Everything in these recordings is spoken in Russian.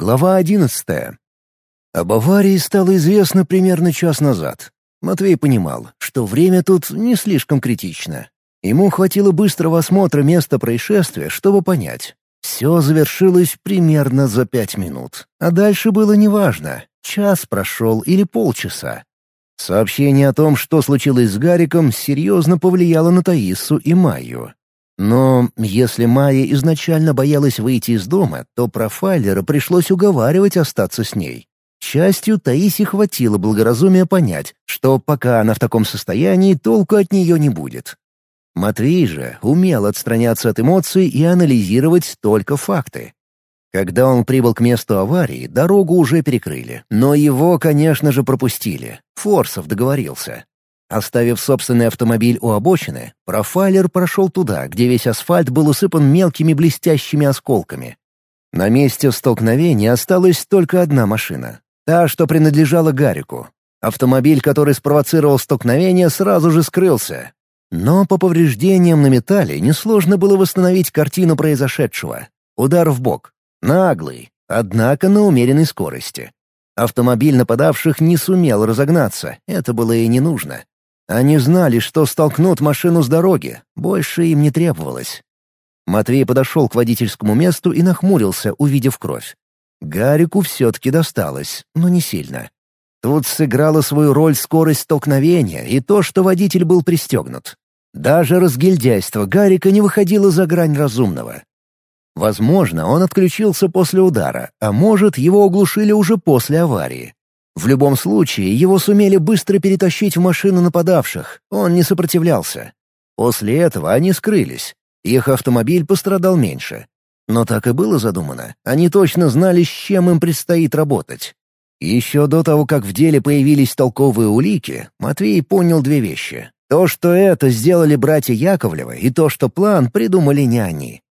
Глава одиннадцатая. Об аварии стало известно примерно час назад. Матвей понимал, что время тут не слишком критично. Ему хватило быстрого осмотра места происшествия, чтобы понять. Все завершилось примерно за пять минут. А дальше было неважно, час прошел или полчаса. Сообщение о том, что случилось с Гариком, серьезно повлияло на Таису и Майю. Но если Майя изначально боялась выйти из дома, то профайлера пришлось уговаривать остаться с ней. К счастью, Таисе хватило благоразумия понять, что пока она в таком состоянии, толку от нее не будет. Матвей же умел отстраняться от эмоций и анализировать только факты. Когда он прибыл к месту аварии, дорогу уже перекрыли, но его, конечно же, пропустили. Форсов договорился. Оставив собственный автомобиль у обочины, профайлер прошел туда, где весь асфальт был усыпан мелкими блестящими осколками. На месте столкновения осталась только одна машина. Та, что принадлежала Гарику. Автомобиль, который спровоцировал столкновение, сразу же скрылся. Но по повреждениям на металле несложно было восстановить картину произошедшего. Удар в бок. Наглый, однако на умеренной скорости. Автомобиль нападавших не сумел разогнаться, это было и не нужно. Они знали, что столкнут машину с дороги, больше им не требовалось. Матвей подошел к водительскому месту и нахмурился, увидев кровь. Гарику все-таки досталось, но не сильно. Тут сыграла свою роль скорость столкновения и то, что водитель был пристегнут. Даже разгильдяйство Гарика не выходило за грань разумного. Возможно, он отключился после удара, а может, его оглушили уже после аварии. В любом случае, его сумели быстро перетащить в машину нападавших, он не сопротивлялся. После этого они скрылись. Их автомобиль пострадал меньше. Но так и было задумано. Они точно знали, с чем им предстоит работать. Еще до того, как в деле появились толковые улики, Матвей понял две вещи. То, что это сделали братья Яковлевы, и то, что план придумали не они.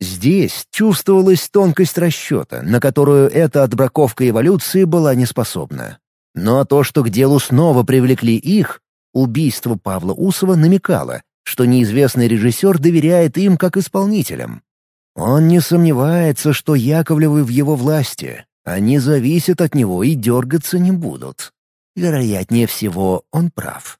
Здесь чувствовалась тонкость расчета, на которую эта отбраковка эволюции была неспособна. Но то, что к делу снова привлекли их, убийство Павла Усова намекало, что неизвестный режиссер доверяет им как исполнителям. Он не сомневается, что Яковлевы в его власти. Они зависят от него и дергаться не будут. Вероятнее всего, он прав.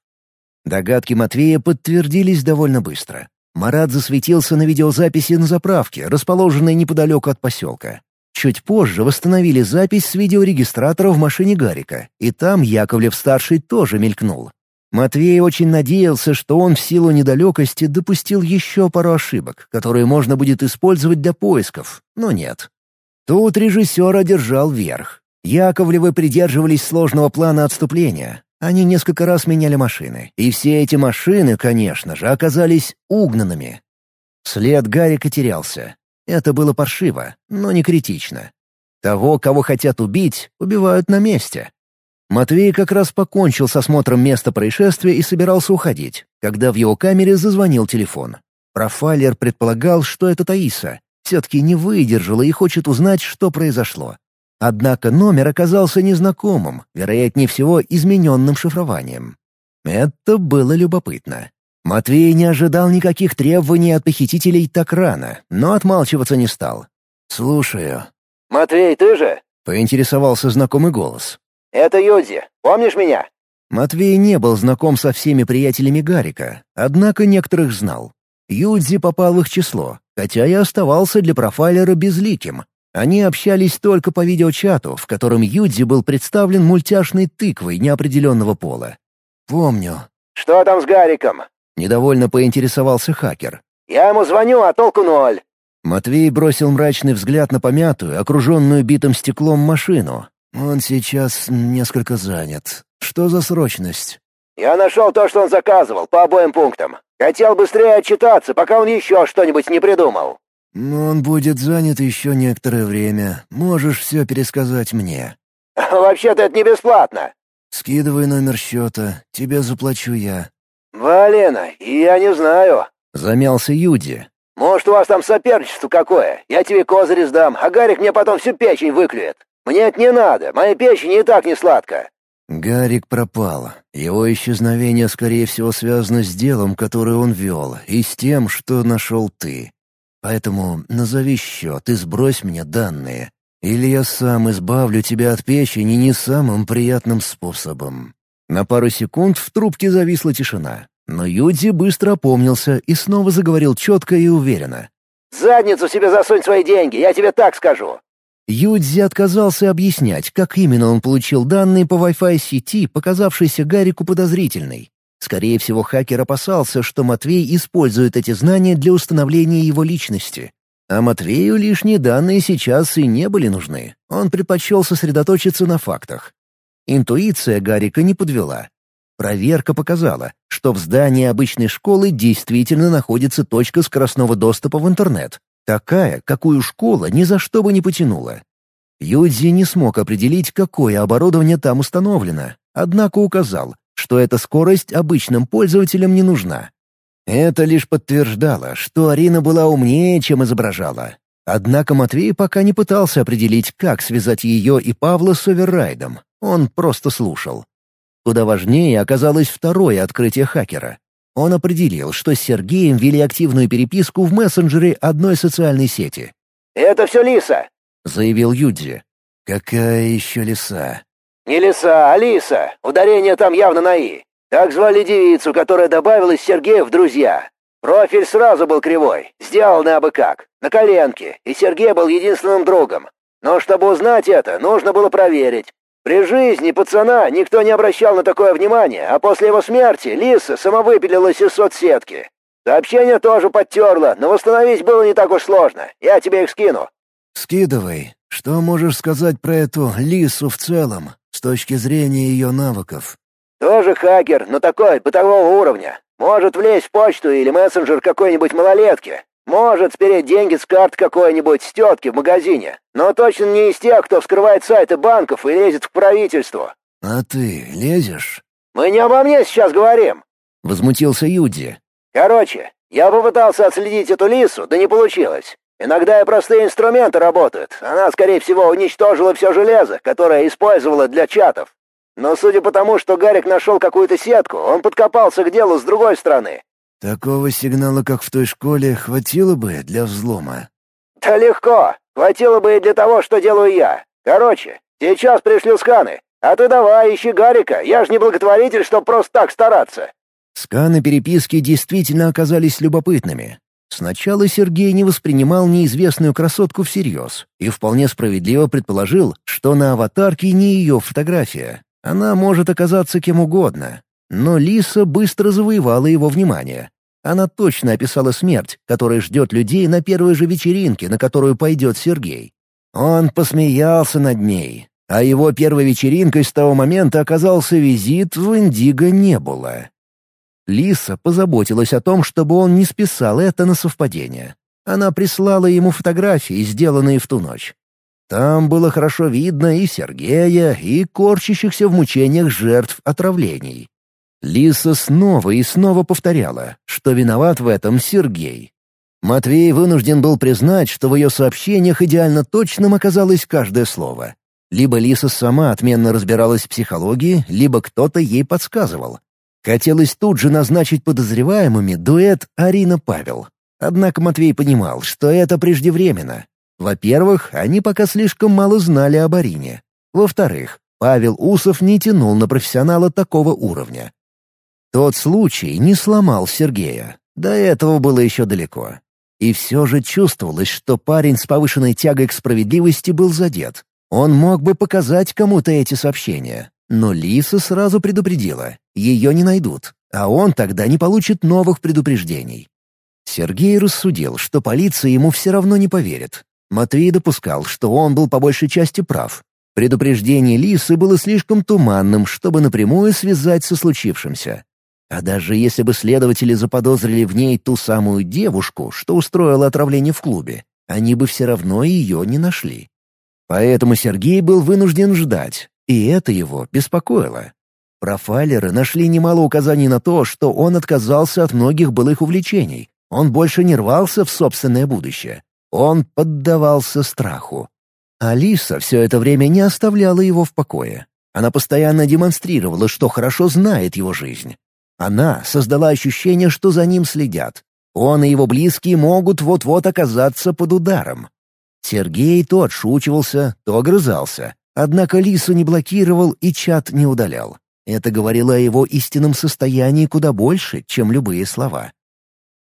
Догадки Матвея подтвердились довольно быстро. Марат засветился на видеозаписи на заправке, расположенной неподалеку от поселка. Чуть позже восстановили запись с видеорегистратора в машине Гарика, и там Яковлев-старший тоже мелькнул. Матвей очень надеялся, что он в силу недалекости допустил еще пару ошибок, которые можно будет использовать для поисков, но нет. Тут режиссер одержал верх. Яковлевы придерживались сложного плана отступления, они несколько раз меняли машины, и все эти машины, конечно же, оказались угнанными. След Гарика терялся. Это было паршиво, но не критично. Того, кого хотят убить, убивают на месте. Матвей как раз покончил с осмотром места происшествия и собирался уходить, когда в его камере зазвонил телефон. Профайлер предполагал, что это Таиса. Все-таки не выдержала и хочет узнать, что произошло. Однако номер оказался незнакомым, вероятнее всего измененным шифрованием. Это было любопытно. Матвей не ожидал никаких требований от похитителей так рано, но отмалчиваться не стал. «Слушаю». «Матвей, ты же?» — поинтересовался знакомый голос. «Это Юдзи. Помнишь меня?» Матвей не был знаком со всеми приятелями Гарика, однако некоторых знал. Юдзи попал в их число, хотя и оставался для профайлера безликим, они общались только по видеочату, в котором Юдзи был представлен мультяшной тыквой неопределенного пола. «Помню». «Что там с Гариком?» — недовольно поинтересовался хакер. «Я ему звоню, а толку ноль». Матвей бросил мрачный взгляд на помятую, окруженную битым стеклом машину. «Он сейчас несколько занят. Что за срочность?» «Я нашел то, что он заказывал, по обоим пунктам. Хотел быстрее отчитаться, пока он еще что-нибудь не придумал». Но он будет занят еще некоторое время. Можешь все пересказать мне». «Вообще-то это не бесплатно». «Скидывай номер счета. Тебе заплачу я». «Валена, я не знаю». Замялся Юди. «Может, у вас там соперничество какое? Я тебе козырь сдам, а Гарик мне потом всю печень выклюет. Мне это не надо, моя печень и так не сладко». Гарик пропал. Его исчезновение, скорее всего, связано с делом, которое он вел, и с тем, что нашел ты. Поэтому назови счет и сбрось мне данные. Или я сам избавлю тебя от печени не самым приятным способом». На пару секунд в трубке зависла тишина, но Юдзи быстро опомнился и снова заговорил четко и уверенно. «Задницу себе засунь свои деньги, я тебе так скажу. Юдзи отказался объяснять, как именно он получил данные по Wi-Fi сети, показавшейся Гарику подозрительной. Скорее всего, хакер опасался, что Матвей использует эти знания для установления его личности. А Матвею лишние данные сейчас и не были нужны. Он предпочел сосредоточиться на фактах. Интуиция Гарика не подвела. Проверка показала, что в здании обычной школы действительно находится точка скоростного доступа в интернет, Такая, какую школа ни за что бы не потянула. Юдзи не смог определить, какое оборудование там установлено, однако указал, что эта скорость обычным пользователям не нужна. Это лишь подтверждало, что Арина была умнее, чем изображала. Однако Матвей пока не пытался определить, как связать ее и Павла с оверрайдом. Он просто слушал. Куда важнее оказалось второе открытие хакера. Он определил, что с Сергеем вели активную переписку в мессенджере одной социальной сети. «Это все Лиса», — заявил Юдзи. «Какая еще лиса?» «Не лиса, а. Ударение там явно на «и». Так звали девицу, которая добавилась Сергея в друзья. Профиль сразу был кривой, сделанный абы как, на коленке, и Сергей был единственным другом. Но чтобы узнать это, нужно было проверить. При жизни пацана никто не обращал на такое внимание, а после его смерти Лиса самовыпилилась из соцсетки. Сообщение тоже подтерло, но восстановить было не так уж сложно. Я тебе их скину». «Скидывай. Что можешь сказать про эту Лису в целом, с точки зрения ее навыков?» «Тоже хакер, но такой, бытового уровня. Может влезть в почту или мессенджер какой-нибудь малолетки. Может спереть деньги с карт какой-нибудь с тетки в магазине, но точно не из тех, кто вскрывает сайты банков и лезет к правительству». «А ты лезешь?» «Мы не обо мне сейчас говорим», — возмутился Юдзи. «Короче, я попытался отследить эту лису, да не получилось. Иногда и простые инструменты работают. Она, скорее всего, уничтожила все железо, которое использовала для чатов. Но судя по тому, что Гарик нашел какую-то сетку, он подкопался к делу с другой стороны. Такого сигнала, как в той школе, хватило бы для взлома. Да легко. Хватило бы и для того, что делаю я. Короче, сейчас пришлю сканы. А ты давай, ищи Гарика. Я ж не благотворитель, чтоб просто так стараться. Сканы переписки действительно оказались любопытными. Сначала Сергей не воспринимал неизвестную красотку всерьез и вполне справедливо предположил, что на аватарке не ее фотография. Она может оказаться кем угодно, но Лиса быстро завоевала его внимание. Она точно описала смерть, которая ждет людей на первой же вечеринке, на которую пойдет Сергей. Он посмеялся над ней, а его первой вечеринкой с того момента оказался визит в Индиго не было. Лиса позаботилась о том, чтобы он не списал это на совпадение. Она прислала ему фотографии, сделанные в ту ночь. Там было хорошо видно и Сергея, и корчащихся в мучениях жертв отравлений. Лиса снова и снова повторяла, что виноват в этом Сергей. Матвей вынужден был признать, что в ее сообщениях идеально точным оказалось каждое слово. Либо Лиса сама отменно разбиралась в психологии, либо кто-то ей подсказывал. Хотелось тут же назначить подозреваемыми дуэт Арина-Павел. Однако Матвей понимал, что это преждевременно. Во-первых, они пока слишком мало знали об Арине. Во-вторых, Павел Усов не тянул на профессионала такого уровня. Тот случай не сломал Сергея. До этого было еще далеко. И все же чувствовалось, что парень с повышенной тягой к справедливости был задет. Он мог бы показать кому-то эти сообщения. Но Лиса сразу предупредила. Ее не найдут, а он тогда не получит новых предупреждений. Сергей рассудил, что полиция ему все равно не поверит. Матвей допускал, что он был по большей части прав. Предупреждение Лисы было слишком туманным, чтобы напрямую связать со случившимся. А даже если бы следователи заподозрили в ней ту самую девушку, что устроила отравление в клубе, они бы все равно ее не нашли. Поэтому Сергей был вынужден ждать, и это его беспокоило. Профайлеры нашли немало указаний на то, что он отказался от многих былых увлечений. Он больше не рвался в собственное будущее. Он поддавался страху. Алиса все это время не оставляла его в покое. Она постоянно демонстрировала, что хорошо знает его жизнь. Она создала ощущение, что за ним следят. Он и его близкие могут вот-вот оказаться под ударом. Сергей то отшучивался, то огрызался. Однако Лису не блокировал и чат не удалял. Это говорило о его истинном состоянии куда больше, чем любые слова.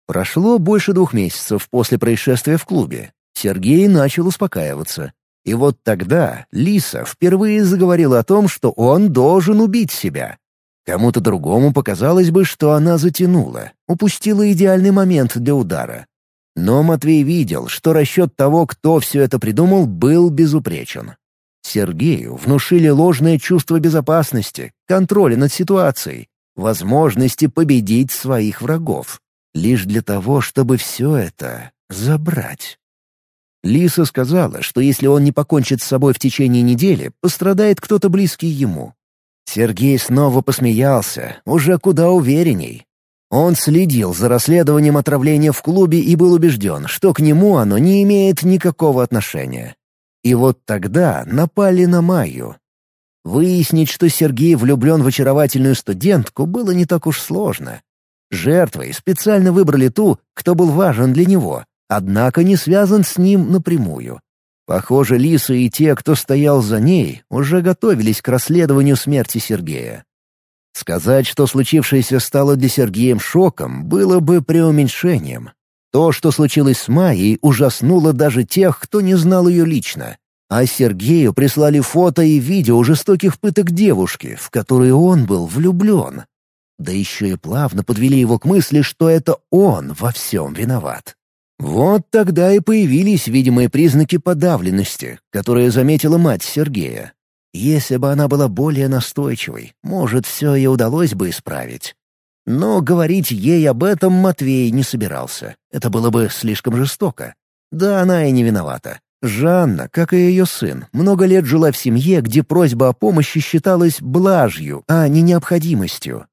Прошло больше двух месяцев после происшествия в клубе. Сергей начал успокаиваться. И вот тогда Лиса впервые заговорила о том, что он должен убить себя. Кому-то другому показалось бы, что она затянула, упустила идеальный момент для удара. Но Матвей видел, что расчет того, кто все это придумал, был безупречен. Сергею внушили ложное чувство безопасности, контроля над ситуацией, возможности победить своих врагов. Лишь для того, чтобы все это забрать. Лиса сказала, что если он не покончит с собой в течение недели, пострадает кто-то близкий ему. Сергей снова посмеялся, уже куда уверенней. Он следил за расследованием отравления в клубе и был убежден, что к нему оно не имеет никакого отношения. И вот тогда напали на Майю. Выяснить, что Сергей влюблен в очаровательную студентку, было не так уж сложно. Жертвой специально выбрали ту, кто был важен для него, однако не связан с ним напрямую. Похоже, Лиса и те, кто стоял за ней, уже готовились к расследованию смерти Сергея. Сказать, что случившееся стало для Сергея шоком, было бы преуменьшением. То, что случилось с Майей, ужаснуло даже тех, кто не знал ее лично. А Сергею прислали фото и видео жестоких пыток девушки, в которые он был влюблен. Да еще и плавно подвели его к мысли, что это он во всем виноват. Вот тогда и появились видимые признаки подавленности, которые заметила мать Сергея. Если бы она была более настойчивой, может, все и удалось бы исправить. Но говорить ей об этом Матвей не собирался. Это было бы слишком жестоко. Да она и не виновата. Жанна, как и ее сын, много лет жила в семье, где просьба о помощи считалась блажью, а не необходимостью.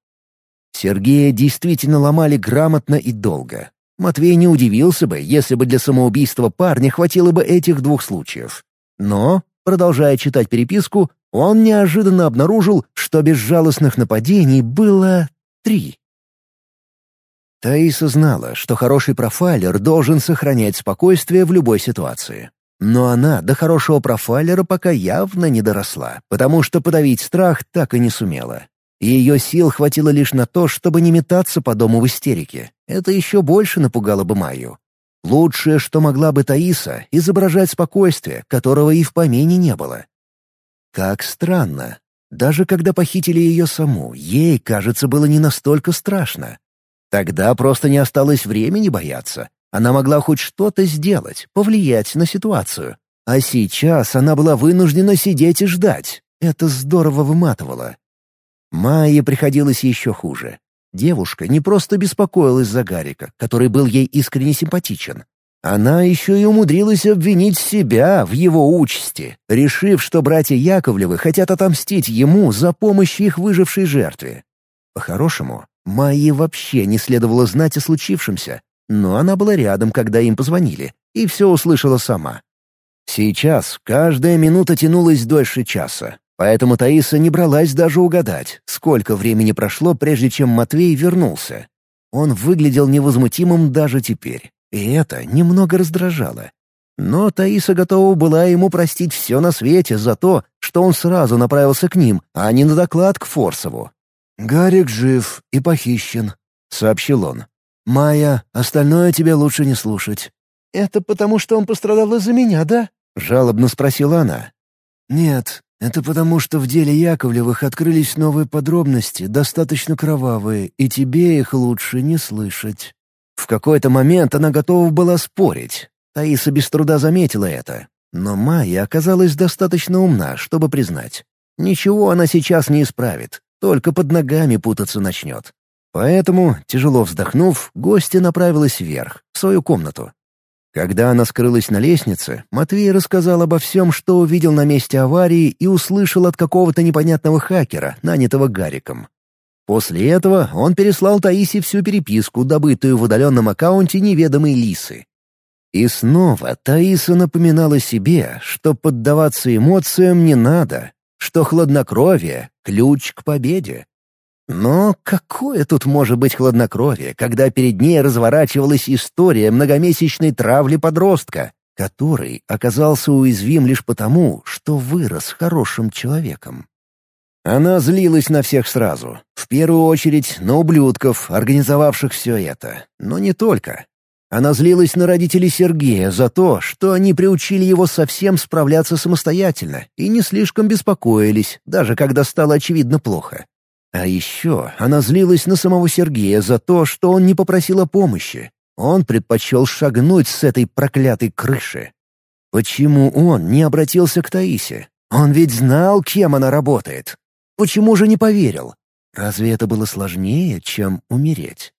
Сергея действительно ломали грамотно и долго. Матвей не удивился бы, если бы для самоубийства парня хватило бы этих двух случаев. Но, продолжая читать переписку, он неожиданно обнаружил, что безжалостных нападений было три. Таиса знала, что хороший профайлер должен сохранять спокойствие в любой ситуации. Но она до хорошего профайлера пока явно не доросла, потому что подавить страх так и не сумела. Ее сил хватило лишь на то, чтобы не метаться по дому в истерике. Это еще больше напугало бы Майю. Лучшее, что могла бы Таиса, изображать спокойствие, которого и в помине не было. Как странно. Даже когда похитили ее саму, ей, кажется, было не настолько страшно. Тогда просто не осталось времени бояться. Она могла хоть что-то сделать, повлиять на ситуацию. А сейчас она была вынуждена сидеть и ждать. Это здорово выматывало. Майе приходилось еще хуже. Девушка не просто беспокоилась за Гарика, который был ей искренне симпатичен. Она еще и умудрилась обвинить себя в его участи, решив, что братья Яковлевы хотят отомстить ему за помощь их выжившей жертве. По-хорошему, Майе вообще не следовало знать о случившемся, но она была рядом, когда им позвонили, и все услышала сама. Сейчас каждая минута тянулась дольше часа, Поэтому Таиса не бралась даже угадать, сколько времени прошло, прежде чем Матвей вернулся. Он выглядел невозмутимым даже теперь, и это немного раздражало. Но Таиса готова была ему простить все на свете за то, что он сразу направился к ним, а не на доклад к Форсову. «Гарик жив и похищен», — сообщил он. «Майя, остальное тебе лучше не слушать». «Это потому, что он пострадал из-за меня, да?» — жалобно спросила она. «Нет, это потому, что в деле Яковлевых открылись новые подробности, достаточно кровавые, и тебе их лучше не слышать». В какой-то момент она готова была спорить. Таиса без труда заметила это. Но Майя оказалась достаточно умна, чтобы признать. Ничего она сейчас не исправит, только под ногами путаться начнет. Поэтому, тяжело вздохнув, гостья направилась вверх, в свою комнату. Когда она скрылась на лестнице, Матвей рассказал обо всем, что увидел на месте аварии и услышал от какого-то непонятного хакера, нанятого Гариком. После этого он переслал Таисе всю переписку, добытую в удаленном аккаунте неведомой Лисы. И снова Таиса напоминала себе, что поддаваться эмоциям не надо, что хладнокровие — ключ к победе. Но какое тут может быть хладнокровие, когда перед ней разворачивалась история многомесячной травли подростка, который оказался уязвим лишь потому, что вырос хорошим человеком. Она злилась на всех сразу. В первую очередь на ублюдков, организовавших все это. Но не только. Она злилась на родителей Сергея за то, что они приучили его совсем справляться самостоятельно и не слишком беспокоились, даже когда стало очевидно плохо. А еще она злилась на самого Сергея за то, что он не попросил о помощи. Он предпочел шагнуть с этой проклятой крыши. Почему он не обратился к Таисе? Он ведь знал, кем она работает. Почему же не поверил? Разве это было сложнее, чем умереть?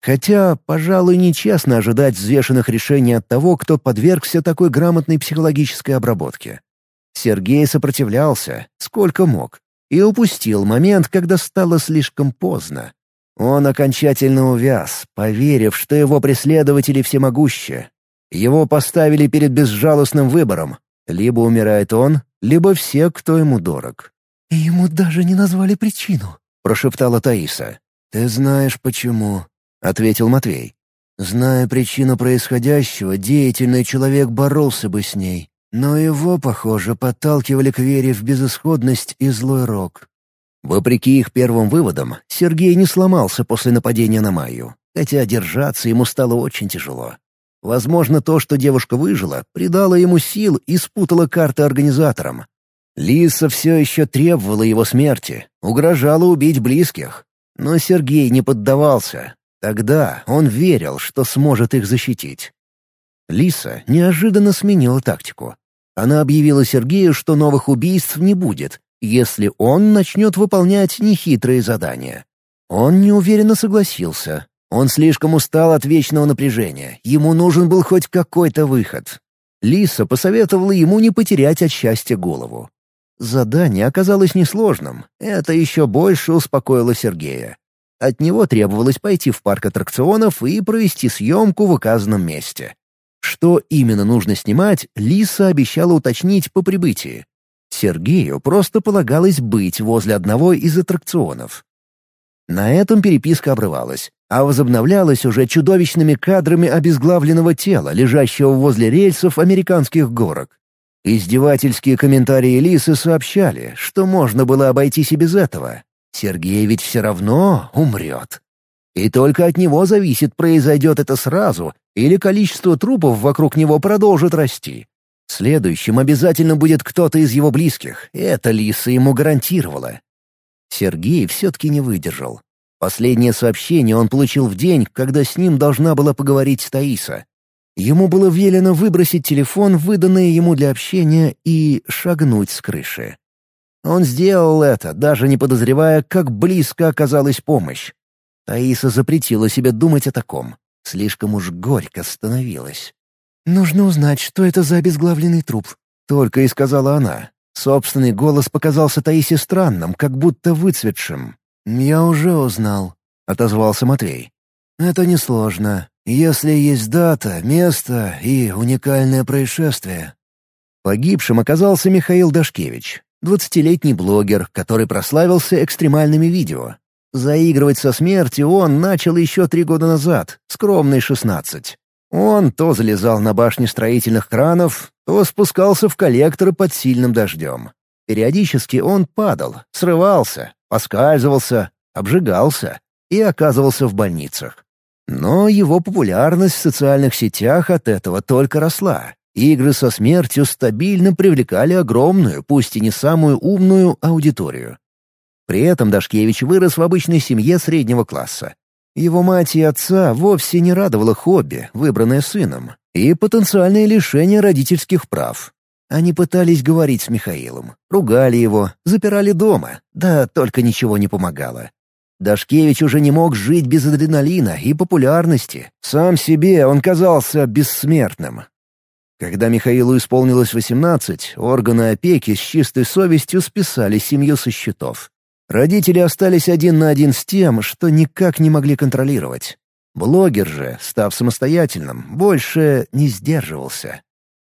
Хотя, пожалуй, нечестно ожидать взвешенных решений от того, кто подвергся такой грамотной психологической обработке. Сергей сопротивлялся, сколько мог, и упустил момент, когда стало слишком поздно. Он окончательно увяз, поверив, что его преследователи всемогущие. Его поставили перед безжалостным выбором. Либо умирает он, либо все, кто ему дорог. «Ему даже не назвали причину», — прошептала Таиса. «Ты знаешь, почему», — ответил Матвей. «Зная причину происходящего, деятельный человек боролся бы с ней. Но его, похоже, подталкивали к вере в безысходность и злой рок». Вопреки их первым выводам, Сергей не сломался после нападения на Майю, хотя держаться ему стало очень тяжело. Возможно, то, что девушка выжила, придало ему сил и спутало карты организаторам, Лиса все еще требовала его смерти, угрожала убить близких. Но Сергей не поддавался. Тогда он верил, что сможет их защитить. Лиса неожиданно сменила тактику. Она объявила Сергею, что новых убийств не будет, если он начнет выполнять нехитрые задания. Он неуверенно согласился. Он слишком устал от вечного напряжения. Ему нужен был хоть какой-то выход. Лиса посоветовала ему не потерять от счастья голову. Задание оказалось несложным. Это еще больше успокоило Сергея. От него требовалось пойти в парк аттракционов и провести съемку в указанном месте. Что именно нужно снимать, Лиса обещала уточнить по прибытии. Сергею просто полагалось быть возле одного из аттракционов. На этом переписка обрывалась, а возобновлялась уже чудовищными кадрами обезглавленного тела, лежащего возле рельсов американских горок. Издевательские комментарии Лисы сообщали, что можно было обойтись и без этого. Сергей ведь все равно умрет. И только от него зависит, произойдет это сразу, или количество трупов вокруг него продолжит расти. Следующим обязательно будет кто-то из его близких, это Лиса ему гарантировала. Сергей все-таки не выдержал. Последнее сообщение он получил в день, когда с ним должна была поговорить Таиса. Ему было велено выбросить телефон, выданный ему для общения, и шагнуть с крыши. Он сделал это, даже не подозревая, как близко оказалась помощь. Таиса запретила себе думать о таком. Слишком уж горько становилось. «Нужно узнать, что это за обезглавленный труп», — только и сказала она. Собственный голос показался Таисе странным, как будто выцветшим. «Я уже узнал», — отозвался Матвей. «Это несложно. Если есть дата, место и уникальное происшествие. Погибшим оказался Михаил Дашкевич, двадцатилетний блогер, который прославился экстремальными видео. Заигрывать со смертью он начал еще три года назад, скромный шестнадцать. Он то залезал на башни строительных кранов, то спускался в коллекторы под сильным дождем. Периодически он падал, срывался, поскальзывался, обжигался и оказывался в больницах. Но его популярность в социальных сетях от этого только росла. Игры со смертью стабильно привлекали огромную, пусть и не самую умную, аудиторию. При этом Дашкевич вырос в обычной семье среднего класса. Его мать и отца вовсе не радовало хобби, выбранное сыном, и потенциальное лишение родительских прав. Они пытались говорить с Михаилом, ругали его, запирали дома, да только ничего не помогало. Дашкевич уже не мог жить без адреналина и популярности. Сам себе он казался бессмертным. Когда Михаилу исполнилось 18, органы опеки с чистой совестью списали семью со счетов. Родители остались один на один с тем, что никак не могли контролировать. Блогер же, став самостоятельным, больше не сдерживался.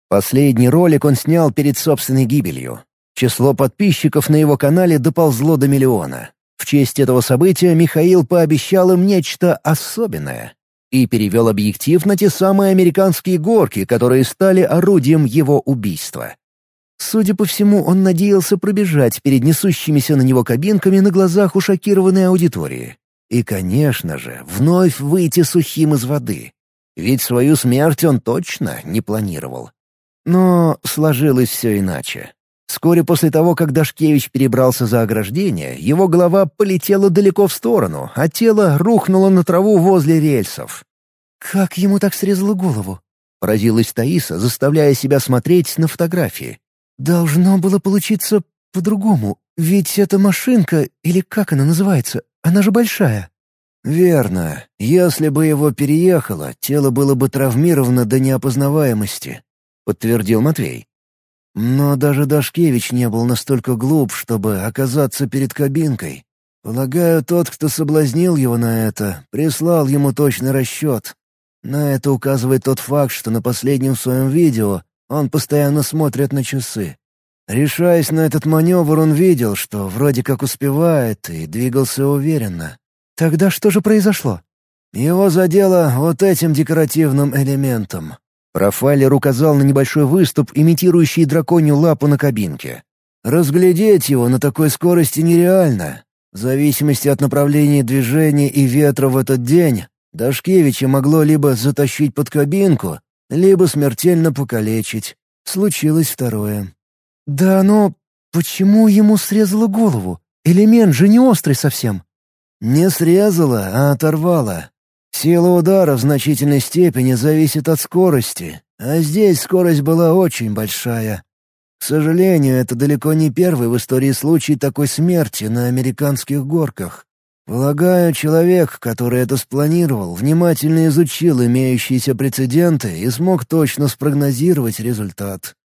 Последний ролик он снял перед собственной гибелью. Число подписчиков на его канале доползло до миллиона. В честь этого события Михаил пообещал им нечто особенное. И перевел объектив на те самые американские горки, которые стали орудием его убийства. Судя по всему, он надеялся пробежать перед несущимися на него кабинками на глазах у шокированной аудитории. И, конечно же, вновь выйти сухим из воды. Ведь свою смерть он точно не планировал. Но сложилось все иначе. Вскоре после того, как Дашкевич перебрался за ограждение, его голова полетела далеко в сторону, а тело рухнуло на траву возле рельсов. «Как ему так срезало голову?» — поразилась Таиса, заставляя себя смотреть на фотографии. «Должно было получиться по-другому, ведь эта машинка, или как она называется, она же большая». «Верно. Если бы его переехало, тело было бы травмировано до неопознаваемости», — подтвердил Матвей. «Но даже Дашкевич не был настолько глуп, чтобы оказаться перед кабинкой. Полагаю, тот, кто соблазнил его на это, прислал ему точный расчет. На это указывает тот факт, что на последнем своем видео он постоянно смотрит на часы. Решаясь на этот маневр, он видел, что вроде как успевает и двигался уверенно. Тогда что же произошло? Его задело вот этим декоративным элементом. Профайлер указал на небольшой выступ, имитирующий драконью лапу на кабинке. Разглядеть его на такой скорости нереально. В зависимости от направления движения и ветра в этот день, Дашкевича могло либо затащить под кабинку, либо смертельно покалечить. Случилось второе. «Да но почему ему срезало голову? Элемент же не острый совсем». «Не срезала, а оторвала. Сила удара в значительной степени зависит от скорости, а здесь скорость была очень большая. К сожалению, это далеко не первый в истории случай такой смерти на американских горках. Полагаю, человек, который это спланировал, внимательно изучил имеющиеся прецеденты и смог точно спрогнозировать результат.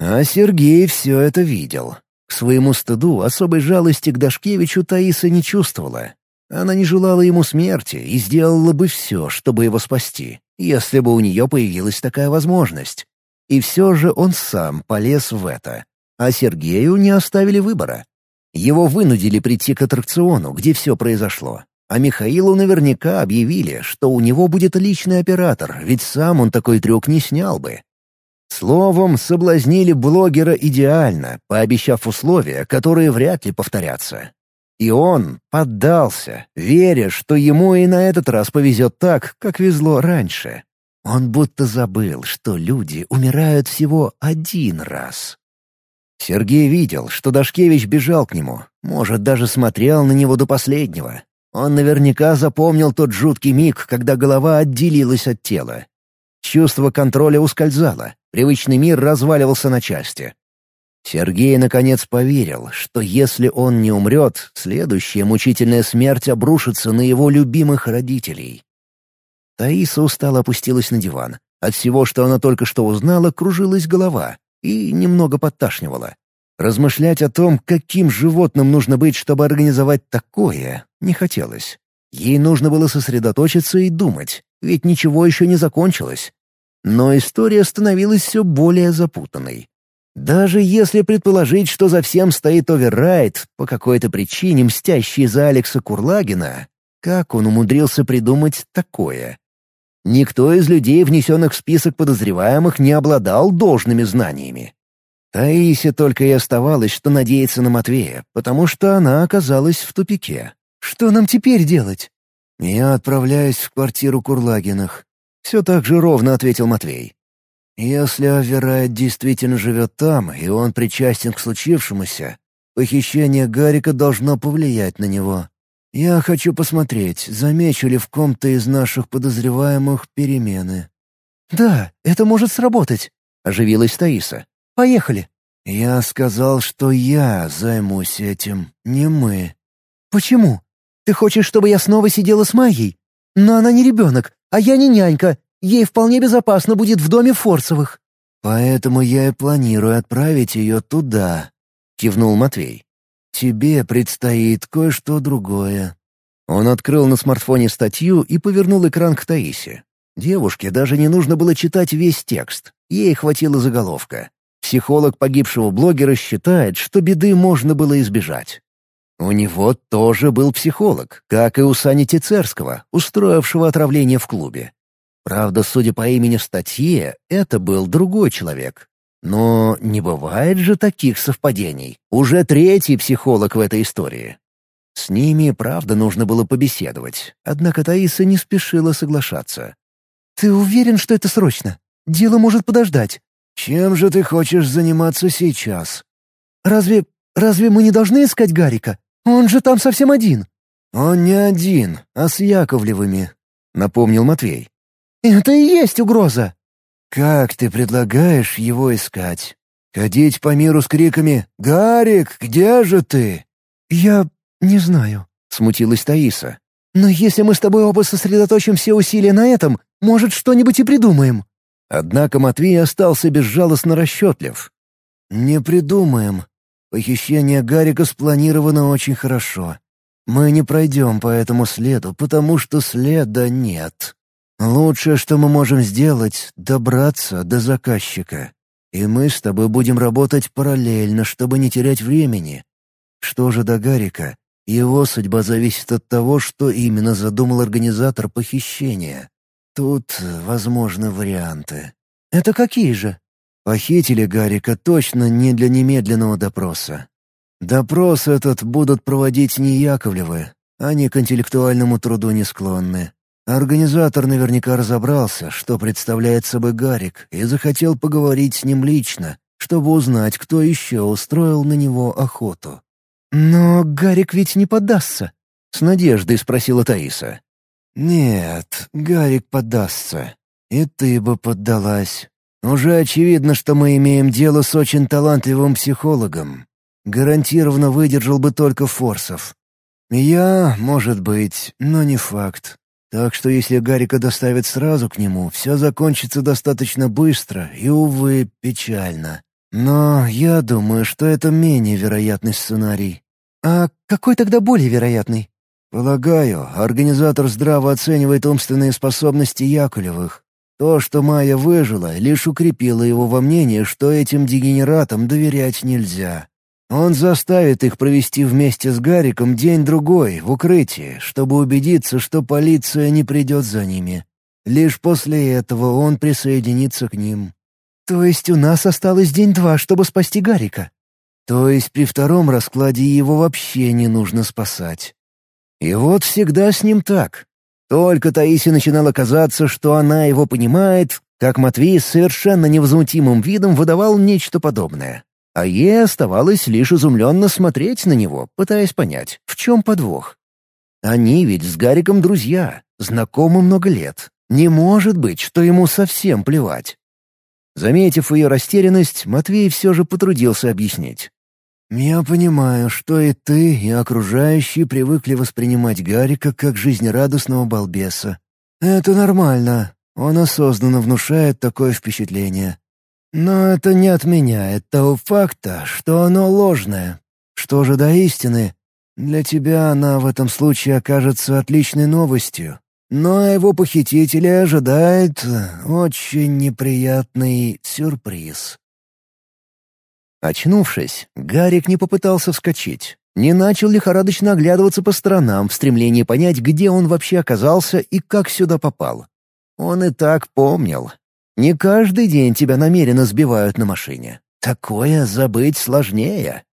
А Сергей все это видел. К своему стыду особой жалости к Дашкевичу Таиса не чувствовала. Она не желала ему смерти и сделала бы все, чтобы его спасти, если бы у нее появилась такая возможность. И все же он сам полез в это. А Сергею не оставили выбора. Его вынудили прийти к аттракциону, где все произошло. А Михаилу наверняка объявили, что у него будет личный оператор, ведь сам он такой трюк не снял бы. Словом, соблазнили блогера идеально, пообещав условия, которые вряд ли повторятся. И он поддался, веря, что ему и на этот раз повезет так, как везло раньше. Он будто забыл, что люди умирают всего один раз. Сергей видел, что Дашкевич бежал к нему, может, даже смотрел на него до последнего. Он наверняка запомнил тот жуткий миг, когда голова отделилась от тела. Чувство контроля ускользало, привычный мир разваливался на части. Сергей наконец поверил, что если он не умрет, следующая мучительная смерть обрушится на его любимых родителей. Таиса устало опустилась на диван. От всего, что она только что узнала, кружилась голова и немного подташнивала. Размышлять о том, каким животным нужно быть, чтобы организовать такое, не хотелось. Ей нужно было сосредоточиться и думать, ведь ничего еще не закончилось. Но история становилась все более запутанной. Даже если предположить, что за всем стоит Оверрайт, по какой-то причине мстящий за Алекса Курлагина, как он умудрился придумать такое? Никто из людей, внесенных в список подозреваемых, не обладал должными знаниями. Таисе только и оставалось, что надеяться на Матвея, потому что она оказалась в тупике. «Что нам теперь делать?» «Я отправляюсь в квартиру Курлагиных», — все так же ровно ответил Матвей. Если Аверайт действительно живет там, и он причастен к случившемуся, похищение Гарика должно повлиять на него. Я хочу посмотреть, замечу ли в ком-то из наших подозреваемых перемены». «Да, это может сработать», — оживилась Таиса. «Поехали». «Я сказал, что я займусь этим, не мы». «Почему? Ты хочешь, чтобы я снова сидела с Майей? Но она не ребенок, а я не нянька, Ей вполне безопасно будет в доме Форцевых». «Поэтому я и планирую отправить ее туда», — кивнул Матвей. «Тебе предстоит кое-что другое». Он открыл на смартфоне статью и повернул экран к Таисе. Девушке даже не нужно было читать весь текст. Ей хватило заголовка. Психолог погибшего блогера считает, что беды можно было избежать. У него тоже был психолог, как и у Сани Тицерского, устроившего отравление в клубе. Правда, судя по имени в статье, это был другой человек. Но не бывает же таких совпадений. Уже третий психолог в этой истории. С ними, правда, нужно было побеседовать. Однако Таиса не спешила соглашаться. «Ты уверен, что это срочно? Дело может подождать». «Чем же ты хочешь заниматься сейчас?» «Разве... разве мы не должны искать Гарика? Он же там совсем один». «Он не один, а с Яковлевыми», — напомнил Матвей. «Это и есть угроза!» «Как ты предлагаешь его искать? Ходить по миру с криками «Гарик, где же ты?» «Я не знаю», — смутилась Таиса. «Но если мы с тобой оба сосредоточим все усилия на этом, может, что-нибудь и придумаем». Однако Матвей остался безжалостно расчетлив. «Не придумаем. Похищение Гарика спланировано очень хорошо. Мы не пройдем по этому следу, потому что следа нет. Лучшее, что мы можем сделать — добраться до заказчика. И мы с тобой будем работать параллельно, чтобы не терять времени. Что же до Гарика? Его судьба зависит от того, что именно задумал организатор похищения. Тут возможны варианты. Это какие же? Похитили Гарика точно не для немедленного допроса. Допрос этот будут проводить не Яковлевы, они к интеллектуальному труду не склонны. Организатор наверняка разобрался, что представляет собой Гарик, и захотел поговорить с ним лично, чтобы узнать, кто еще устроил на него охоту. «Но Гарик ведь не поддастся?» — с надеждой спросила Таиса. «Нет, Гарик поддастся. И ты бы поддалась. Уже очевидно, что мы имеем дело с очень талантливым психологом. Гарантированно выдержал бы только Форсов. Я, может быть, но не факт. Так что если Гарика доставят сразу к нему, все закончится достаточно быстро и, увы, печально. Но я думаю, что это менее вероятный сценарий. А какой тогда более вероятный? Полагаю, организатор здраво оценивает умственные способности Яковлевых. То, что Майя выжила, лишь укрепило его во мнении, что этим дегенератам доверять нельзя. Он заставит их провести вместе с Гариком день-другой в укрытии, чтобы убедиться, что полиция не придет за ними. Лишь после этого он присоединится к ним. То есть у нас осталось день-два, чтобы спасти Гарика? То есть при втором раскладе его вообще не нужно спасать. И вот всегда с ним так. Только Таисе начинало казаться, что она его понимает, как Матвей с совершенно невозмутимым видом выдавал нечто подобное. А ей оставалось лишь изумленно смотреть на него, пытаясь понять, в чем подвох. Они ведь с Гариком друзья, знакомы много лет. Не может быть, что ему совсем плевать. Заметив ее растерянность, Матвей все же потрудился объяснить. «Я понимаю, что и ты, и окружающие привыкли воспринимать Гарика как жизнерадостного балбеса. Это нормально, он осознанно внушает такое впечатление. Но это не отменяет того факта, что оно ложное. Что же до истины? Для тебя она в этом случае окажется отличной новостью. Но его похитителя ожидает очень неприятный сюрприз. Очнувшись, Гарик не попытался вскочить. Не начал лихорадочно оглядываться по сторонам в стремлении понять, где он вообще оказался и как сюда попал. Он и так помнил, не каждый день тебя намеренно сбивают на машине. Такое забыть сложнее.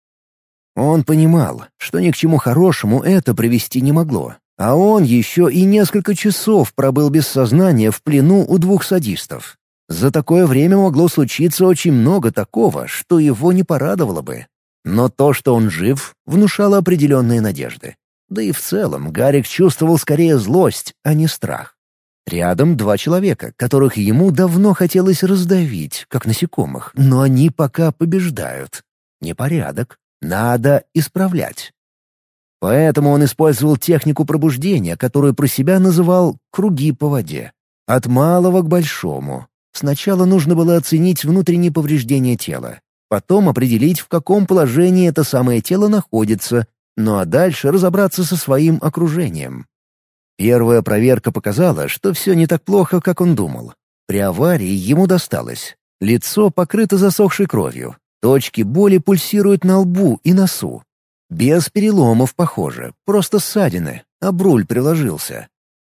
Он понимал, что ни к чему хорошему это привести не могло. А он еще и несколько часов пробыл без сознания в плену у двух садистов. За такое время могло случиться очень много такого, что его не порадовало бы. Но то, что он жив, внушало определенные надежды. Да и в целом Гарик чувствовал скорее злость, а не страх. Рядом два человека, которых ему давно хотелось раздавить, как насекомых, но они пока побеждают. Непорядок. Надо исправлять. Поэтому он использовал технику пробуждения, которую про себя называл «круги по воде». От малого к большому. Сначала нужно было оценить внутренние повреждения тела, потом определить, в каком положении это самое тело находится, ну а дальше разобраться со своим окружением. Первая проверка показала, что все не так плохо, как он думал. При аварии ему досталось. Лицо покрыто засохшей кровью. Точки боли пульсируют на лбу и носу. Без переломов, похоже, просто ссадины, а бруль приложился.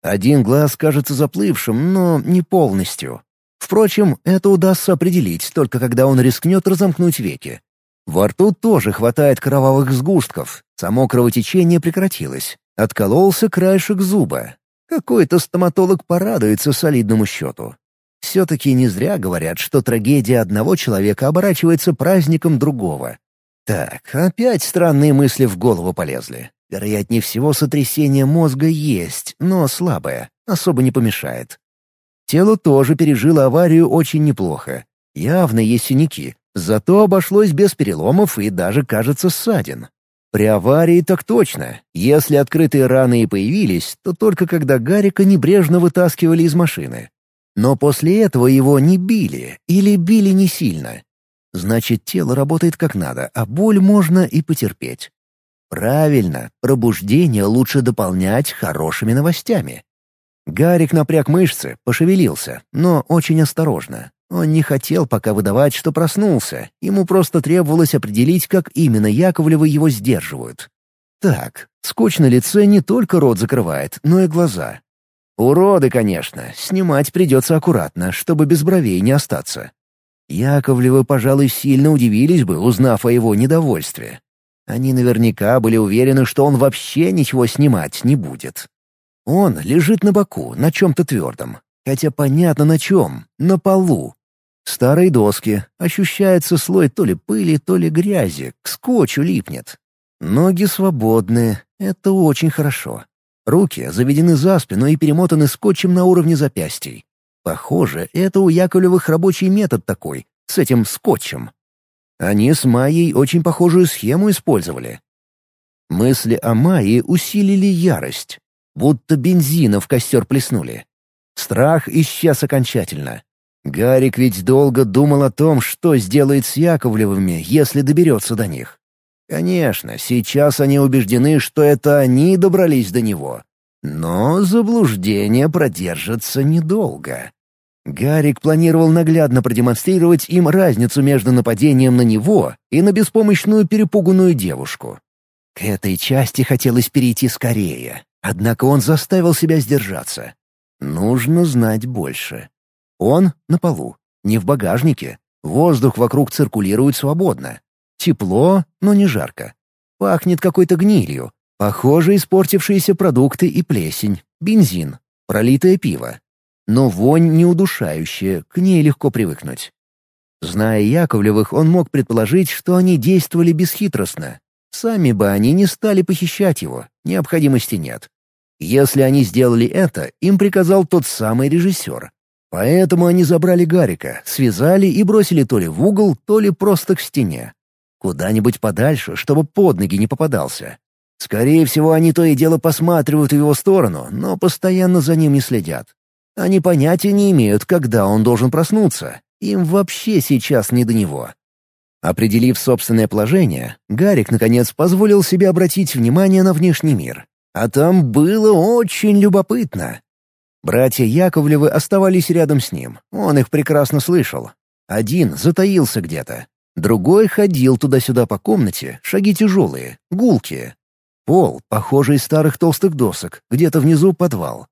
Один глаз кажется заплывшим, но не полностью. Впрочем, это удастся определить только когда он рискнет разомкнуть веки. Во рту тоже хватает кровавых сгустков. Само кровотечение прекратилось. Откололся краешек зуба. Какой-то стоматолог порадуется солидному счету. Все-таки не зря говорят, что трагедия одного человека оборачивается праздником другого. Так, опять странные мысли в голову полезли. Вероятнее всего, сотрясение мозга есть, но слабое, особо не помешает. Тело тоже пережило аварию очень неплохо. Явно есть синяки, зато обошлось без переломов и даже, кажется, ссадин. При аварии так точно. Если открытые раны и появились, то только когда Гарика небрежно вытаскивали из машины. Но после этого его не били или били не сильно. Значит, тело работает как надо, а боль можно и потерпеть. Правильно, пробуждение лучше дополнять хорошими новостями. Гарик напряг мышцы, пошевелился, но очень осторожно. Он не хотел пока выдавать, что проснулся, ему просто требовалось определить, как именно Яковлевы его сдерживают. Так, скотч на лице не только рот закрывает, но и глаза. Уроды, конечно, снимать придется аккуратно, чтобы без бровей не остаться. Яковлевы, пожалуй, сильно удивились бы, узнав о его недовольстве. Они наверняка были уверены, что он вообще ничего снимать не будет. Он лежит на боку, на чем-то твердом. Хотя понятно на чем — на полу. Старые доски, ощущается слой то ли пыли, то ли грязи, к скотчу липнет. Ноги свободны, это очень хорошо. Руки заведены за спину и перемотаны скотчем на уровне запястий. Похоже, это у Яковлевых рабочий метод такой, с этим скотчем. Они с Майей очень похожую схему использовали. Мысли о Майе усилили ярость. Будто бензина в костер плеснули. Страх исчез окончательно. Гарик ведь долго думал о том, что сделает с Яковлевыми, если доберется до них. Конечно, сейчас они убеждены, что это они добрались до него. Но заблуждение продержится недолго. Гарик планировал наглядно продемонстрировать им разницу между нападением на него и на беспомощную перепуганную девушку. К этой части хотелось перейти скорее, Однако он заставил себя сдержаться. Нужно знать больше. Он на полу, не в багажнике. Воздух вокруг циркулирует свободно. Тепло, но не жарко. Пахнет какой-то гнилью. Похоже, испортившиеся продукты и плесень, бензин, пролитое пиво. Но вонь не удушающая, к ней легко привыкнуть. Зная Яковлевых, он мог предположить, что они действовали бесхитростно. Сами бы они не стали похищать его, необходимости нет. Если они сделали это, им приказал тот самый режиссер. Поэтому они забрали Гарика, связали и бросили то ли в угол, то ли просто к стене. Куда-нибудь подальше, чтобы под ноги не попадался. Скорее всего, они то и дело посматривают в его сторону, но постоянно за ним не следят. Они понятия не имеют, когда он должен проснуться. Им вообще сейчас не до него. Определив собственное положение, Гарик, наконец, позволил себе обратить внимание на внешний мир. А там было очень любопытно. Братья Яковлевы оставались рядом с ним, он их прекрасно слышал. Один затаился где-то, другой ходил туда-сюда по комнате, шаги тяжелые, гулкие. Пол, похожий из старых толстых досок, где-то внизу подвал.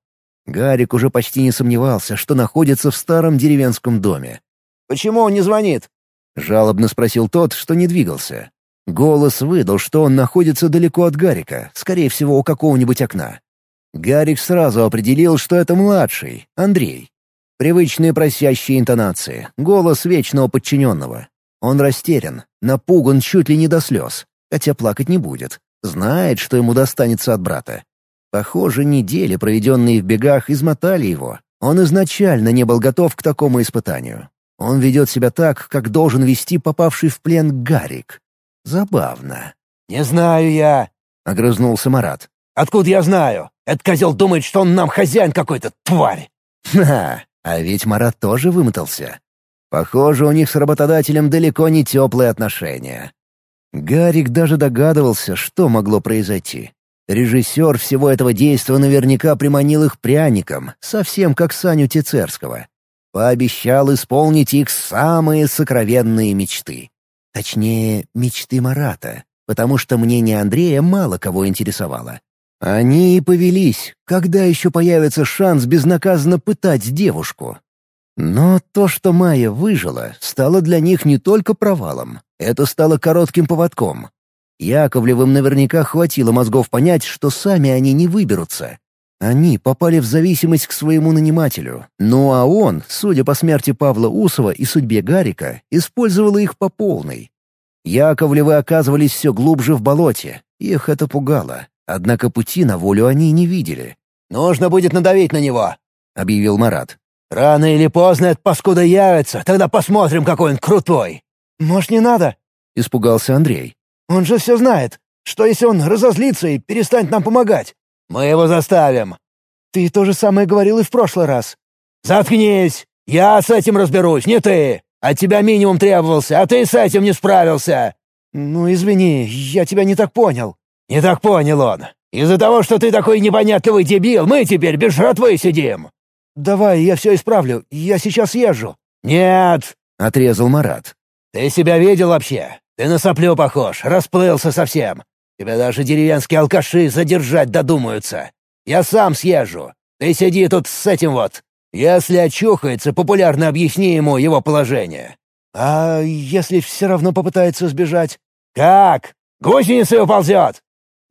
Гарик уже почти не сомневался, что находится в старом деревенском доме. «Почему он не звонит?» — жалобно спросил тот, что не двигался. Голос выдал, что он находится далеко от Гарика, скорее всего, у какого-нибудь окна. Гарик сразу определил, что это младший, Андрей. Привычные просящие интонации, голос вечного подчиненного. Он растерян, напуган чуть ли не до слез, хотя плакать не будет. Знает, что ему достанется от брата. Похоже, недели, проведенные в бегах, измотали его. Он изначально не был готов к такому испытанию. Он ведет себя так, как должен вести попавший в плен Гарик. Забавно. «Не знаю я», — огрызнулся Марат. «Откуда я знаю? Этот козел думает, что он нам хозяин какой-то, тварь!» «Ха, а ведь Марат тоже вымотался. Похоже, у них с работодателем далеко не теплые отношения». Гарик даже догадывался, что могло произойти. Режиссер всего этого действия наверняка приманил их пряником, совсем как Саню Тицерского. Пообещал исполнить их самые сокровенные мечты. Точнее, мечты Марата, потому что мнение Андрея мало кого интересовало. Они и повелись, когда еще появится шанс безнаказанно пытать девушку. Но то, что Майя выжила, стало для них не только провалом. Это стало коротким поводком. Яковлевым наверняка хватило мозгов понять, что сами они не выберутся. Они попали в зависимость к своему нанимателю. Ну а он, судя по смерти Павла Усова и судьбе Гарика, использовал их по полной. Яковлевы оказывались все глубже в болоте. Их это пугало. Однако пути на волю они не видели. «Нужно будет надавить на него», — объявил Марат. «Рано или поздно этот паскуда явится, тогда посмотрим, какой он крутой». «Может, не надо?» — испугался Андрей. «Он же все знает. Что, если он разозлится и перестанет нам помогать?» «Мы его заставим». «Ты то же самое говорил и в прошлый раз». «Заткнись! Я с этим разберусь, не ты! От тебя минимум требовался, а ты с этим не справился!» «Ну, извини, я тебя не так понял». «Не так понял он. Из-за того, что ты такой непонятливый дебил, мы теперь без жратвы сидим». «Давай, я все исправлю. Я сейчас езжу». «Нет», — отрезал Марат. «Ты себя видел вообще? Ты на соплю похож, расплылся совсем. Тебя даже деревенские алкаши задержать додумаются. Я сам съезжу. Ты сиди тут с этим вот. Если очухается, популярно объясни ему его положение». «А если все равно попытается сбежать?» «Как? Гусеница уползет!»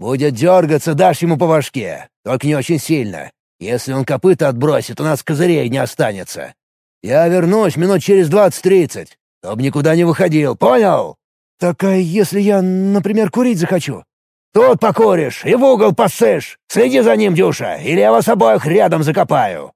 Будет дергаться, дашь ему по башке. Только не очень сильно. Если он копыта отбросит, у нас козырей не останется. Я вернусь минут через двадцать-тридцать. Чтоб никуда не выходил, понял? Так а если я, например, курить захочу? Тут покуришь и в угол посышь. Следи за ним, Дюша, или я вас обоих рядом закопаю.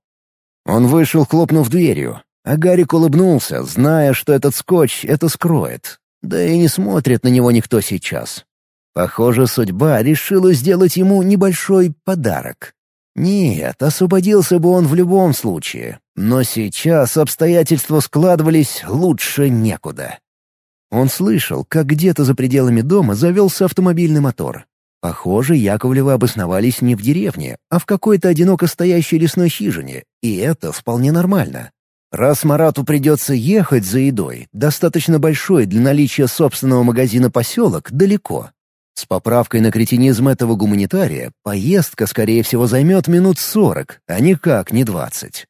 Он вышел, хлопнув дверью, а Гарик улыбнулся, зная, что этот скотч это скроет. Да и не смотрит на него никто сейчас. Похоже, судьба решила сделать ему небольшой подарок. Нет, освободился бы он в любом случае, но сейчас обстоятельства складывались лучше некуда. Он слышал, как где-то за пределами дома завелся автомобильный мотор. Похоже, Яковлевы обосновались не в деревне, а в какой-то одиноко стоящей лесной хижине, и это вполне нормально. Раз Марату придется ехать за едой, достаточно большой для наличия собственного магазина поселок далеко, с поправкой на кретинизм этого гуманитария поездка, скорее всего, займет минут сорок, а никак не двадцать.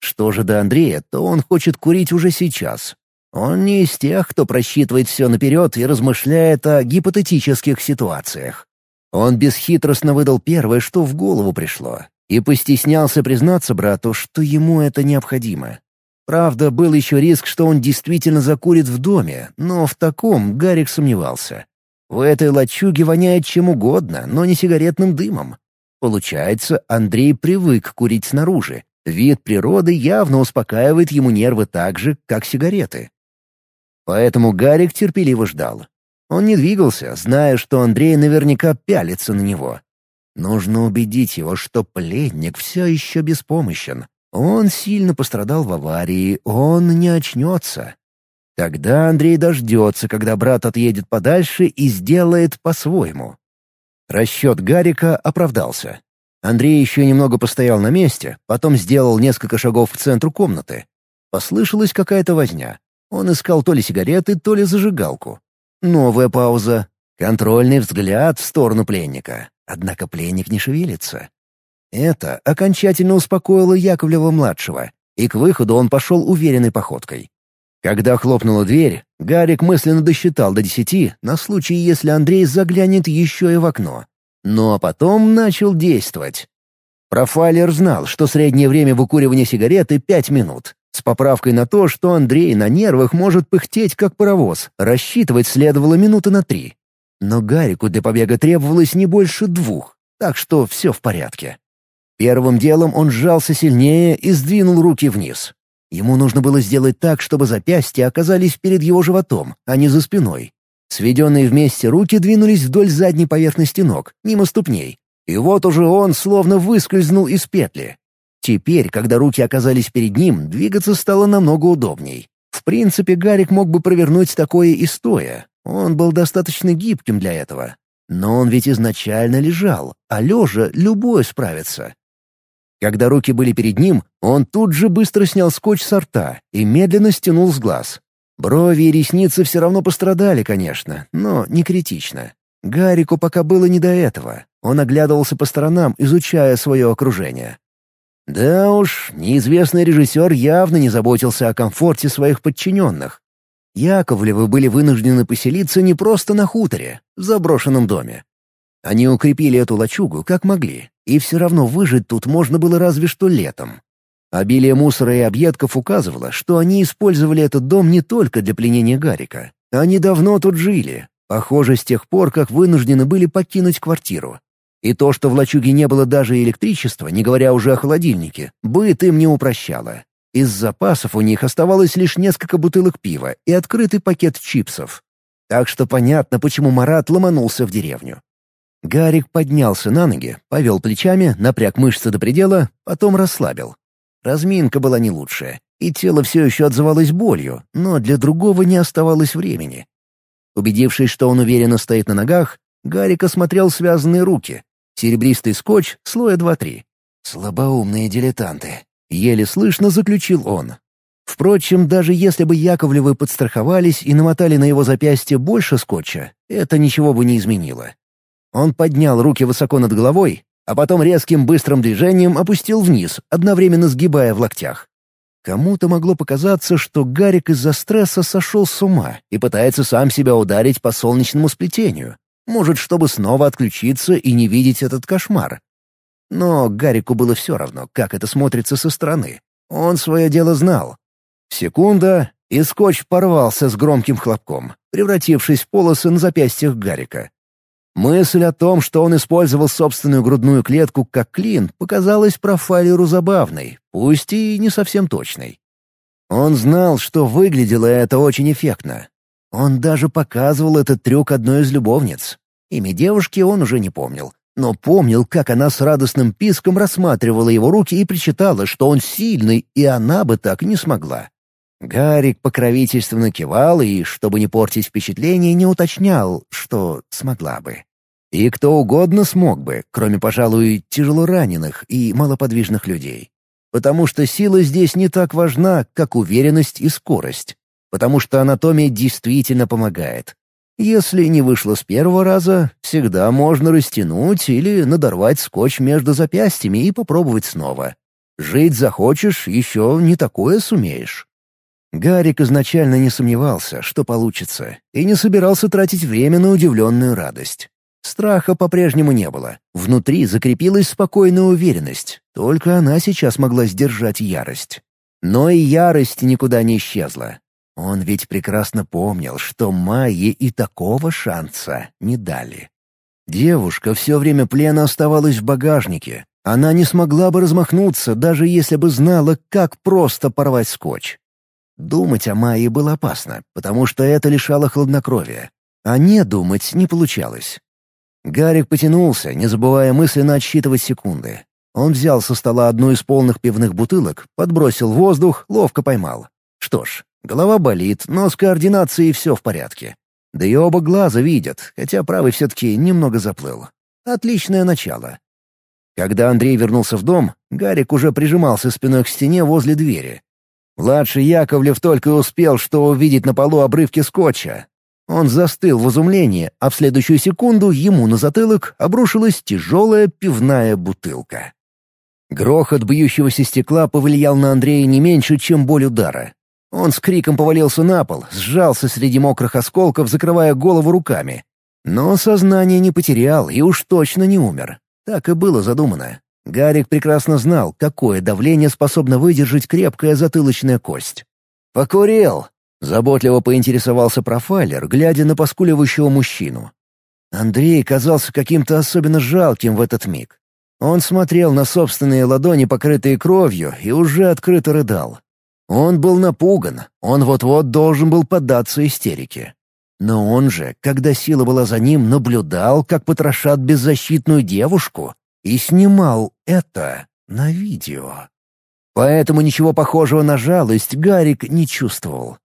Что же до Андрея, то он хочет курить уже сейчас. Он не из тех, кто просчитывает все наперед и размышляет о гипотетических ситуациях. Он бесхитростно выдал первое, что в голову пришло, и постеснялся признаться брату, что ему это необходимо. Правда, был еще риск, что он действительно закурит в доме, но в таком Гарик сомневался. В этой лачуге воняет чем угодно, но не сигаретным дымом. Получается, Андрей привык курить снаружи. Вид природы явно успокаивает ему нервы так же, как сигареты. Поэтому Гарик терпеливо ждал. Он не двигался, зная, что Андрей наверняка пялится на него. Нужно убедить его, что пленник все еще беспомощен. Он сильно пострадал в аварии, он не очнется. Тогда Андрей дождется, когда брат отъедет подальше и сделает по-своему. Расчет Гарика оправдался. Андрей еще немного постоял на месте, потом сделал несколько шагов к центру комнаты. Послышалась какая-то возня. Он искал то ли сигареты, то ли зажигалку. Новая пауза. Контрольный взгляд в сторону пленника. Однако пленник не шевелится. Это окончательно успокоило Яковлева-младшего, и к выходу он пошел уверенной походкой. Когда хлопнула дверь, Гарик мысленно досчитал до десяти на случай, если Андрей заглянет еще и в окно. Ну а потом начал действовать. Профайлер знал, что среднее время выкуривания сигареты — пять минут. С поправкой на то, что Андрей на нервах может пыхтеть как паровоз, рассчитывать следовало минуты на три. Но Гарику для побега требовалось не больше двух, так что все в порядке. Первым делом он сжался сильнее и сдвинул руки вниз. Ему нужно было сделать так, чтобы запястья оказались перед его животом, а не за спиной. Сведенные вместе руки двинулись вдоль задней поверхности ног, мимо ступней. И вот уже он словно выскользнул из петли. Теперь, когда руки оказались перед ним, двигаться стало намного удобней. В принципе, Гарик мог бы провернуть такое и стоя. Он был достаточно гибким для этого. Но он ведь изначально лежал, а лежа любой справится. Когда руки были перед ним, он тут же быстро снял скотч с рта и медленно стянул с глаз. Брови и ресницы все равно пострадали, конечно, но не критично. Гарику пока было не до этого. Он оглядывался по сторонам, изучая свое окружение. Да уж, неизвестный режиссер явно не заботился о комфорте своих подчиненных. Яковлевы были вынуждены поселиться не просто на хуторе, в заброшенном доме. Они укрепили эту лачугу как могли, и все равно выжить тут можно было разве что летом. Обилие мусора и объедков указывало, что они использовали этот дом не только для пленения Гарика. Они давно тут жили, похоже, с тех пор, как вынуждены были покинуть квартиру. И то, что в лачуге не было даже электричества, не говоря уже о холодильнике, быт им не упрощало. Из запасов у них оставалось лишь несколько бутылок пива и открытый пакет чипсов. Так что понятно, почему Марат ломанулся в деревню. Гарик поднялся на ноги, повел плечами, напряг мышцы до предела, потом расслабил. Разминка была не лучшая, и тело все еще отзывалось болью, но для другого не оставалось времени. Убедившись, что он уверенно стоит на ногах, Гарик осмотрел связанные руки, Серебристый скотч слоя два-три. «Слабоумные дилетанты», — еле слышно заключил он. Впрочем, даже если бы Яковлевы подстраховались и намотали на его запястье больше скотча, это ничего бы не изменило. Он поднял руки высоко над головой, а потом резким быстрым движением опустил вниз, одновременно сгибая в локтях. Кому-то могло показаться, что Гарик из-за стресса сошел с ума и пытается сам себя ударить по солнечному сплетению. Может, чтобы снова отключиться и не видеть этот кошмар. Но Гарику было все равно, как это смотрится со стороны. Он свое дело знал. Секунда, и скотч порвался с громким хлопком, превратившись в полосы на запястьях Гарика. Мысль о том, что он использовал собственную грудную клетку как клин, показалась профайлеру забавной, пусть и не совсем точной. Он знал, что выглядело это очень эффектно, он даже показывал этот трюк одной из любовниц. Имя девушки он уже не помнил, но помнил, как она с радостным писком рассматривала его руки и причитала, что он сильный, и она бы так не смогла. Гарик покровительственно кивал и, чтобы не портить впечатление, не уточнял, что смогла бы. И кто угодно смог бы, кроме, пожалуй, тяжелораненых и малоподвижных людей. Потому что сила здесь не так важна, как уверенность и скорость потому что анатомия действительно помогает. Если не вышло с первого раза, всегда можно растянуть или надорвать скотч между запястьями и попробовать снова. Жить захочешь, еще не такое сумеешь. Гарик изначально не сомневался, что получится, и не собирался тратить время на удивленную радость. Страха по-прежнему не было. Внутри закрепилась спокойная уверенность, только она сейчас могла сдержать ярость. Но и ярость никуда не исчезла. Он ведь прекрасно помнил, что Майе и такого шанса не дали. Девушка все время плена оставалась в багажнике. Она не смогла бы размахнуться, даже если бы знала, как просто порвать скотч. Думать о Майе было опасно, потому что это лишало хладнокровия. А не думать не получалось. Гарик потянулся, не забывая мысленно отсчитывать секунды. Он взял со стола одну из полных пивных бутылок, подбросил воздух, ловко поймал. Что ж, Голова болит, но с координацией все в порядке. Да и оба глаза видят, хотя правый все-таки немного заплыл. Отличное начало. Когда Андрей вернулся в дом, Гарик уже прижимался спиной к стене возле двери. Младший Яковлев только успел что увидеть на полу обрывки скотча. Он застыл в изумлении, а в следующую секунду ему на затылок обрушилась тяжелая пивная бутылка. Грохот бьющегося стекла повлиял на Андрея не меньше, чем боль удара. Он с криком повалился на пол, сжался среди мокрых осколков, закрывая голову руками. Но сознание не потерял и уж точно не умер. Так и было задумано. Гарик прекрасно знал, какое давление способна выдержать крепкая затылочная кость. «Покурил!» — заботливо поинтересовался профайлер, глядя на поскуливающего мужчину. Андрей казался каким-то особенно жалким в этот миг. Он смотрел на собственные ладони, покрытые кровью, и уже открыто рыдал. Он был напуган, он вот-вот должен был поддаться истерике. Но он же, когда сила была за ним, наблюдал, как потрошат беззащитную девушку, и снимал это на видео. Поэтому ничего похожего на жалость Гарик не чувствовал.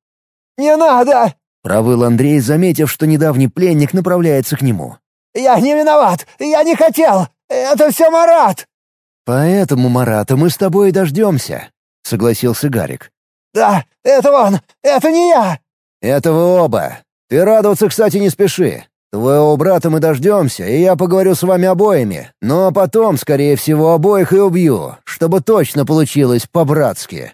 «Не надо!» — провыл Андрей, заметив, что недавний пленник направляется к нему. «Я не виноват! Я не хотел! Это все Марат!» «Поэтому, Марата, мы с тобой и дождемся», — согласился Гарик. «Да, это он! Это не я!» Это вы оба. Ты радоваться, кстати, не спеши. Твоего брата мы дождемся, и я поговорю с вами обоими. Но потом, скорее всего, обоих и убью, чтобы точно получилось по-братски.